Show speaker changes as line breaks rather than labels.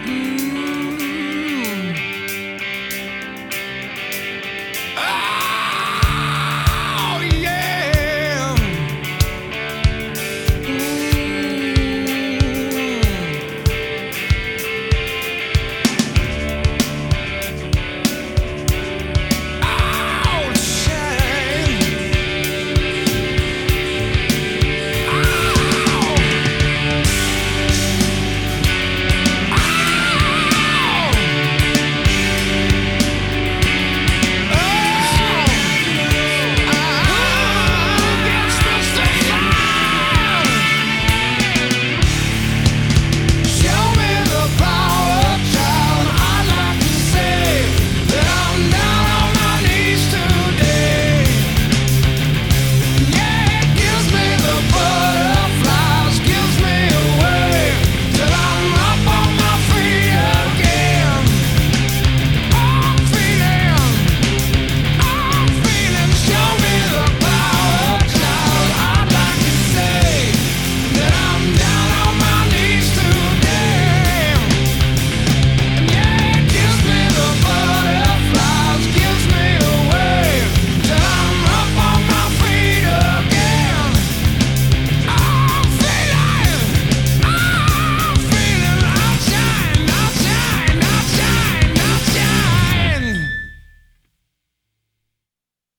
Mm.